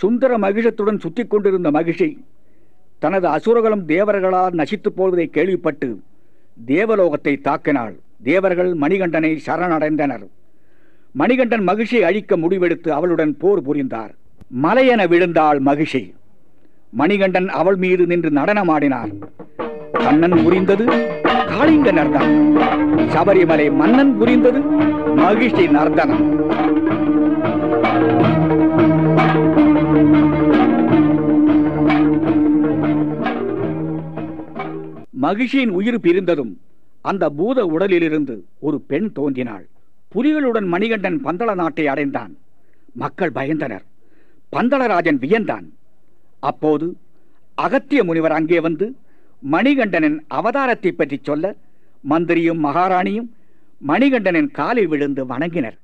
சுந்தர மகிஷத்துடன் சுத்தி கொண்டிருந்த மகிஷை தனது அசுரகலம் தேவர்களால் நசித்து போவதை கேள்விப்பட்டு தேவலோகத்தை தாக்கினாள். தேவர்கள் மணிகண்டனை சரணடைந்தனர். மணிகண்டன் மகிழ்ச்சியை அழிக்க முடிவெடுத்து அவளுடன் போர் புரிந்தார். மலையென விழுந்தாள் மகிழ்ச்சி மணிகண்டன் அவள் மீது நின்று நடனமாடினார். கண்ணன் புரிந்தது காளிங்க நர்தனம் சபரிமலை மன்னன் புரிந்தது மகிழ்ச்சி நர்தனம் மகிழ்ச்சியின் உயிர் பிரிந்ததும் அந்த பூத உடலிலிருந்து ஒரு பெண் தோன்றினாள். புலிகளுடன் மணிகண்டன் பந்தள நாட்டை அடைந்தான். மக்கள் பயந்தனர். பந்தளராஜன் வியந்தான். அப்போது அகத்திய முனிவர் அங்கே வந்து மணிகண்டனின் அவதாரத்தை பற்றி சொல்ல மந்திரியும் மகாராணியும் மணிகண்டனின் காலில் விழுந்து வணங்கினர்.